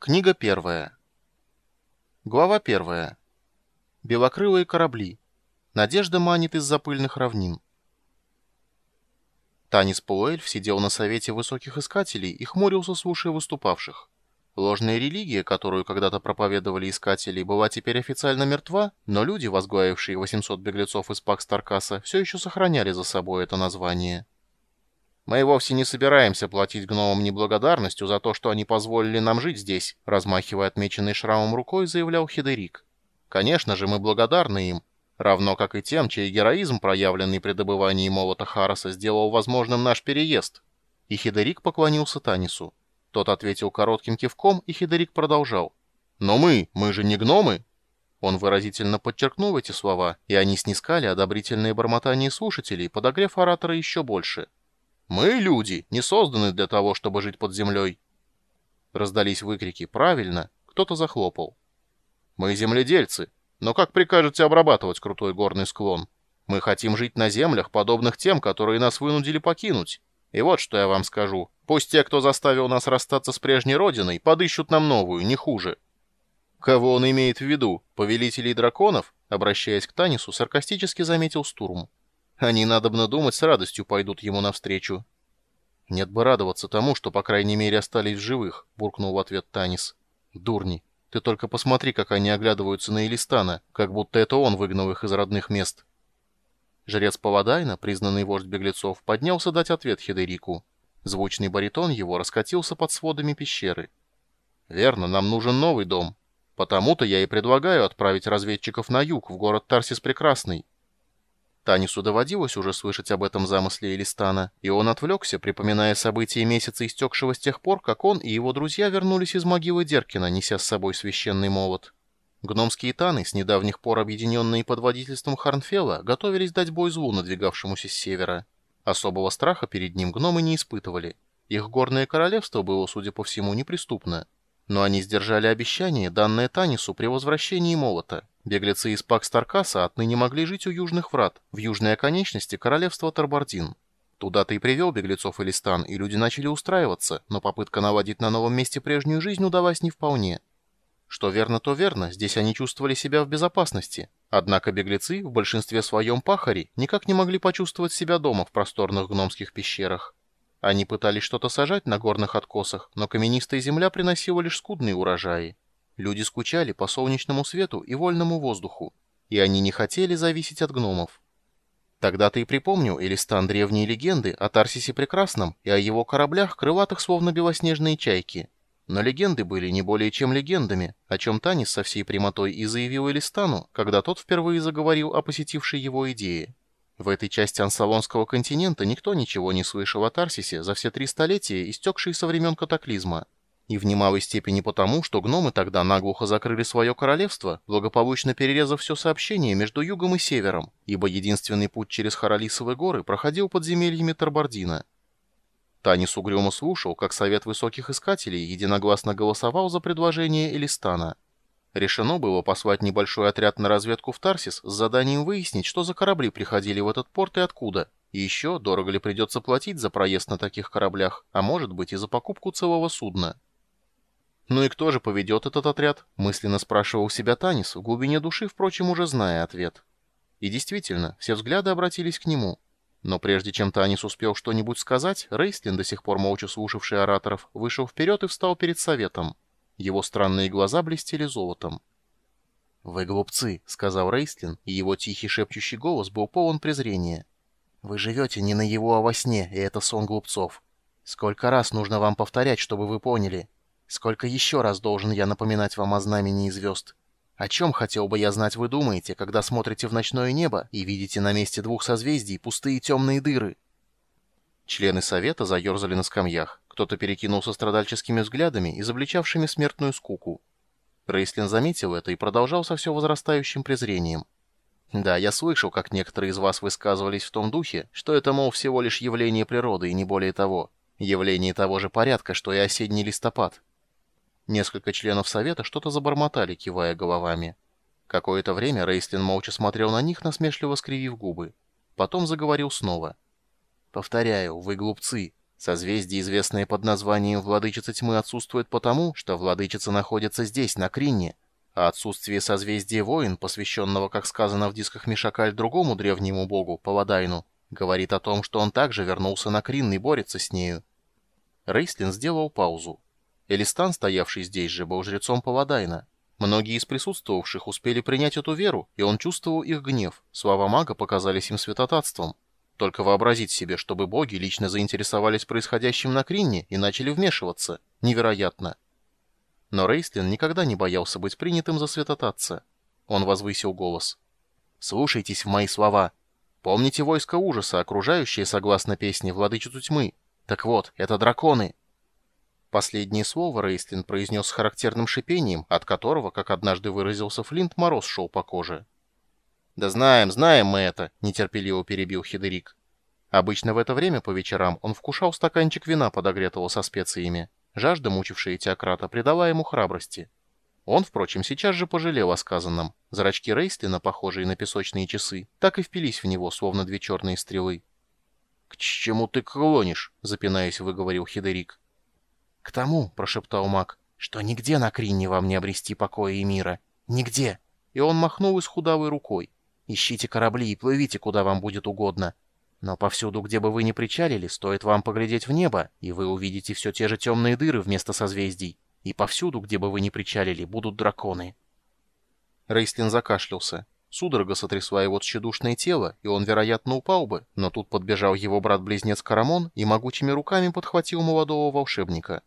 Книга первая. Глава первая. Белокрылые корабли. Надежда манит из-за пыльных равнин. Танис Полуэльф сидел на совете высоких искателей и хмурился, слушая выступавших. Ложная религия, которую когда-то проповедовали искатели, была теперь официально мертва, но люди, возглавившие 800 беглецов из Пакс-Таркаса, все еще сохраняли за собой это название. Мы вовсе не собираемся платить гномам неблагодарностью за то, что они позволили нам жить здесь, размахивая отмеченной шрамом рукой, заявлял Хидерик. Конечно же, мы благодарны им, равно как и тем, чей героизм, проявленный при добывании молота Хараса, сделал возможным наш переезд. И Хидерик поклонился Танису. Тот ответил коротким кивком, и Хидерик продолжал. «Но мы, мы же не гномы!» Он выразительно подчеркнул эти слова, и они снискали одобрительные бормотания слушателей, подогрев оратора еще больше. Мы, люди, не созданы для того, чтобы жить под землей. Раздались выкрики «Правильно!» Кто-то захлопал. Мы земледельцы, но как прикажете обрабатывать крутой горный склон? Мы хотим жить на землях, подобных тем, которые нас вынудили покинуть. И вот что я вам скажу. Пусть те, кто заставил нас расстаться с прежней родиной, подыщут нам новую, не хуже. Кого он имеет в виду? Повелителей драконов? Обращаясь к Танису, саркастически заметил Стурм. Они, надобно думать, с радостью пойдут ему навстречу. «Нет бы радоваться тому, что, по крайней мере, остались в живых», — буркнул в ответ Танис. «Дурни, ты только посмотри, как они оглядываются на Элистана, как будто это он выгнал их из родных мест». Жрец Павадайна, признанный вождь беглецов, поднялся дать ответ Хедерику. Звучный баритон его раскатился под сводами пещеры. «Верно, нам нужен новый дом. Потому-то я и предлагаю отправить разведчиков на юг, в город Тарсис Прекрасный. Танису доводилось уже слышать об этом замысле Элистана, и он отвлекся, припоминая события месяца, истекшего с тех пор, как он и его друзья вернулись из могилы Деркина, неся с собой священный молот. Гномские таны, с недавних пор объединенные под водительством Харнфела, готовились дать бой злу, надвигавшемуся с севера. Особого страха перед ним гномы не испытывали. Их горное королевство было, судя по всему, неприступно. Но они сдержали обещание, данное Танису при возвращении молота. Беглецы из Пакс-Таркаса отныне могли жить у южных врат, в южной оконечности королевства Тарбардин. Туда-то и привел беглецов Элистан, и люди начали устраиваться, но попытка наладить на новом месте прежнюю жизнь удалась не вполне. Что верно, то верно, здесь они чувствовали себя в безопасности. Однако беглецы, в большинстве своем пахари, никак не могли почувствовать себя дома в просторных гномских пещерах. Они пытались что-то сажать на горных откосах, но каменистая земля приносила лишь скудные урожаи. Люди скучали по солнечному свету и вольному воздуху, и они не хотели зависеть от гномов. Тогда-то и припомню Элистан древние легенды о Тарсисе Прекрасном и о его кораблях, крылатых словно белоснежные чайки. Но легенды были не более чем легендами, о чем Танис со всей прямотой и заявил Элистану, когда тот впервые заговорил о посетившей его идее. В этой части ансалонского континента никто ничего не слышал о Тарсисе за все три столетия, истекшие со времен катаклизма. И в немалой степени потому, что гномы тогда наглухо закрыли свое королевство, благополучно перерезав все сообщение между югом и севером, ибо единственный путь через Харалисовые горы проходил подземельями Тарбардина. Танис угрюмо слушал, как Совет Высоких Искателей единогласно голосовал за предложение Элистана – Решено было послать небольшой отряд на разведку в Тарсис с заданием выяснить, что за корабли приходили в этот порт и откуда. И еще, дорого ли придется платить за проезд на таких кораблях, а может быть и за покупку целого судна. «Ну и кто же поведет этот отряд?» — мысленно спрашивал себя Танис, в глубине души, впрочем, уже зная ответ. И действительно, все взгляды обратились к нему. Но прежде чем Танис успел что-нибудь сказать, Рейстлин, до сих пор молча слушавший ораторов, вышел вперед и встал перед советом. Его странные глаза блестели золотом. «Вы глупцы», — сказал Рейстлин, и его тихий шепчущий голос был полон презрения. «Вы живете не на его, а во сне, и это сон глупцов. Сколько раз нужно вам повторять, чтобы вы поняли? Сколько еще раз должен я напоминать вам о знамени звезд? О чем, хотел бы я знать, вы думаете, когда смотрите в ночное небо и видите на месте двух созвездий пустые темные дыры?» Члены совета заерзали на скамьях. Кто-то перекинулся страдальческими взглядами, изобличавшими смертную скуку. Рейслин заметил это и продолжал со все возрастающим презрением. «Да, я слышал, как некоторые из вас высказывались в том духе, что это, мол, всего лишь явление природы и не более того. Явление того же порядка, что и осенний листопад». Несколько членов совета что-то забормотали, кивая головами. Какое-то время Рейслин молча смотрел на них, насмешливо скривив губы. Потом заговорил снова. «Повторяю, вы глупцы. Созвездие, известное под названием Владычица Тьмы, отсутствует потому, что Владычица находится здесь, на Кринне, а отсутствие созвездия воин, посвященного, как сказано в дисках Мишакаль, другому древнему богу, Паладайну, говорит о том, что он также вернулся на Кринн и борется с нею. Рейслин сделал паузу. Элистан, стоявший здесь же, был жрецом Паладайна. Многие из присутствовавших успели принять эту веру, и он чувствовал их гнев. Слова мага показались им святотатством. Только вообразить себе, чтобы боги лично заинтересовались происходящим на Кринне и начали вмешиваться. Невероятно. Но Рейстлин никогда не боялся быть принятым за святотатца. Он возвысил голос. «Слушайтесь в мои слова. Помните войско ужаса, окружающее, согласно песне, владычицу тьмы? Так вот, это драконы». Последнее слово Рейстлин произнес с характерным шипением, от которого, как однажды выразился Флинт, мороз шел по коже. «Да знаем, знаем мы это», — нетерпеливо перебил Хидерик. Обычно в это время по вечерам он вкушал стаканчик вина, подогретого со специями. Жажда, мучившая Теократа, придала ему храбрости. Он, впрочем, сейчас же пожалел о сказанном. Зрачки Рейстлина, похожие на песочные часы, так и впились в него, словно две черные стрелы. «К чему ты клонишь?» — запинаясь, выговорил Хидерик. «К тому», — прошептал маг, — «что нигде на Кринне вам не обрести покоя и мира. Нигде!» И он махнул исхудавой рукой. Ищите корабли и плывите, куда вам будет угодно. Но повсюду, где бы вы ни причалили, стоит вам поглядеть в небо, и вы увидите все те же темные дыры вместо созвездий. И повсюду, где бы вы ни причалили, будут драконы». Рейстлин закашлялся. Судорога сотрясла его тщедушное тело, и он, вероятно, упал бы, но тут подбежал его брат-близнец Карамон и могучими руками подхватил молодого волшебника.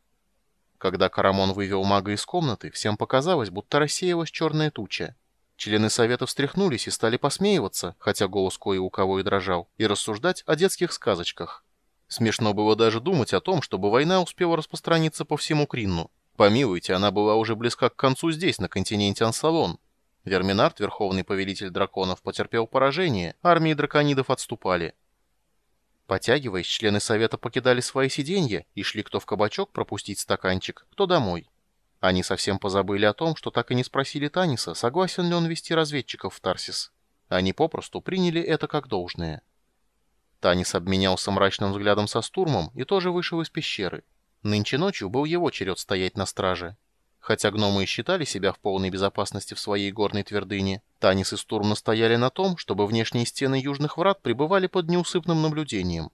Когда Карамон вывел мага из комнаты, всем показалось, будто рассеялась черная туча. Члены совета встряхнулись и стали посмеиваться, хотя голос кое у кого и дрожал, и рассуждать о детских сказочках. Смешно было даже думать о том, чтобы война успела распространиться по всему Кринну. Помилуйте, она была уже близка к концу здесь, на континенте Ансалон. Верминард, верховный повелитель драконов, потерпел поражение, армии драконидов отступали. Потягиваясь, члены совета покидали свои сиденья и шли кто в кабачок пропустить стаканчик, кто домой. Они совсем позабыли о том, что так и не спросили Таниса, согласен ли он вести разведчиков в Тарсис. Они попросту приняли это как должное. Танис обменялся мрачным взглядом со Стурмом и тоже вышел из пещеры. Нынче ночью был его черед стоять на страже. Хотя гномы и считали себя в полной безопасности в своей горной твердыне, Танис и Стурм настояли на том, чтобы внешние стены южных врат пребывали под неусыпным наблюдением.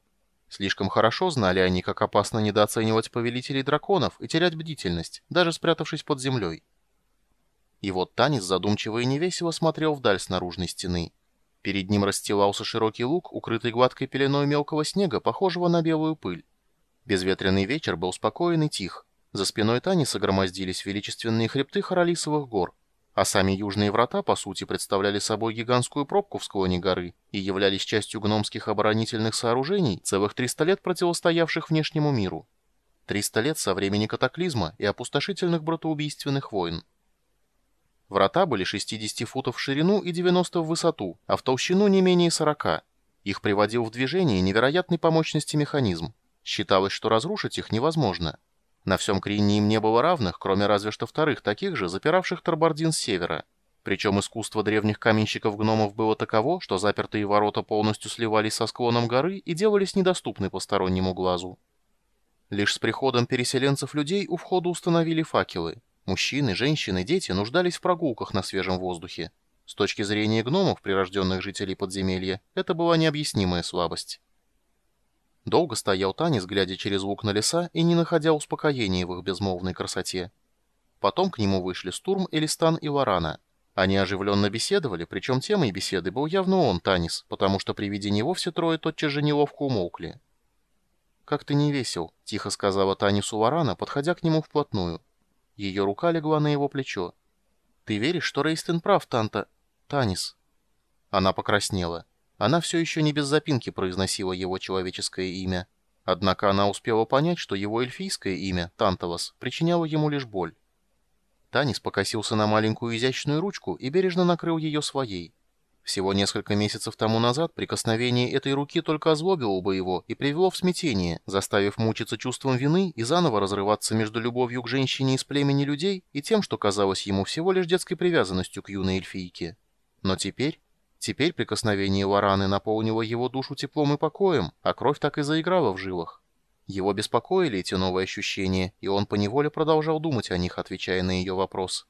Слишком хорошо знали они, как опасно недооценивать повелителей драконов и терять бдительность, даже спрятавшись под землей. И вот Танис задумчиво и невесело смотрел вдаль с наружной стены. Перед ним расстилался широкий луг, укрытый гладкой пеленой мелкого снега, похожего на белую пыль. Безветренный вечер был спокоен и тих. За спиной Таниса громоздились величественные хребты Харалисовых гор, а сами южные врата, по сути, представляли собой гигантскую пробку в склоне горы и являлись частью гномских оборонительных сооружений, целых 300 лет противостоявших внешнему миру. 300 лет со времени катаклизма и опустошительных братоубийственных войн. Врата были 60 футов в ширину и 90 в высоту, а в толщину не менее 40. Их приводил в движение невероятной по мощности механизм. Считалось, что разрушить их невозможно. На всем Кринне им не было равных, кроме разве что вторых таких же, запиравших Тарбардин с севера. Причем искусство древних каменщиков-гномов было таково, что запертые ворота полностью сливались со склоном горы и делались недоступны постороннему глазу. Лишь с приходом переселенцев людей у входа установили факелы. Мужчины, женщины, дети нуждались в прогулках на свежем воздухе. С точки зрения гномов, прирожденных жителей подземелья, это была необъяснимая слабость. Долго стоял Танис, глядя через лук на леса и не находя успокоения в их безмолвной красоте. Потом к нему вышли Стурм, Элистан и Варана. Они оживленно беседовали, причем темой беседы был явно он, Танис, потому что при виде него все трое тотчас же неловко умолкли. «Как ты не весел», — тихо сказала Танису Варана, подходя к нему вплотную. Ее рука легла на его плечо. «Ты веришь, что Рейстен прав, Танта... Танис?» Она покраснела. Она все еще не без запинки произносила его человеческое имя. Однако она успела понять, что его эльфийское имя, Танталос, причиняло ему лишь боль. Танис покосился на маленькую изящную ручку и бережно накрыл ее своей. Всего несколько месяцев тому назад прикосновение этой руки только озлобило бы его и привело в смятение, заставив мучиться чувством вины и заново разрываться между любовью к женщине из племени людей и тем, что казалось ему всего лишь детской привязанностью к юной эльфийке. Но теперь Теперь прикосновение Вараны наполнило его душу теплом и покоем, а кровь так и заиграла в жилах. Его беспокоили эти новые ощущения, и он поневоле продолжал думать о них, отвечая на ее вопрос.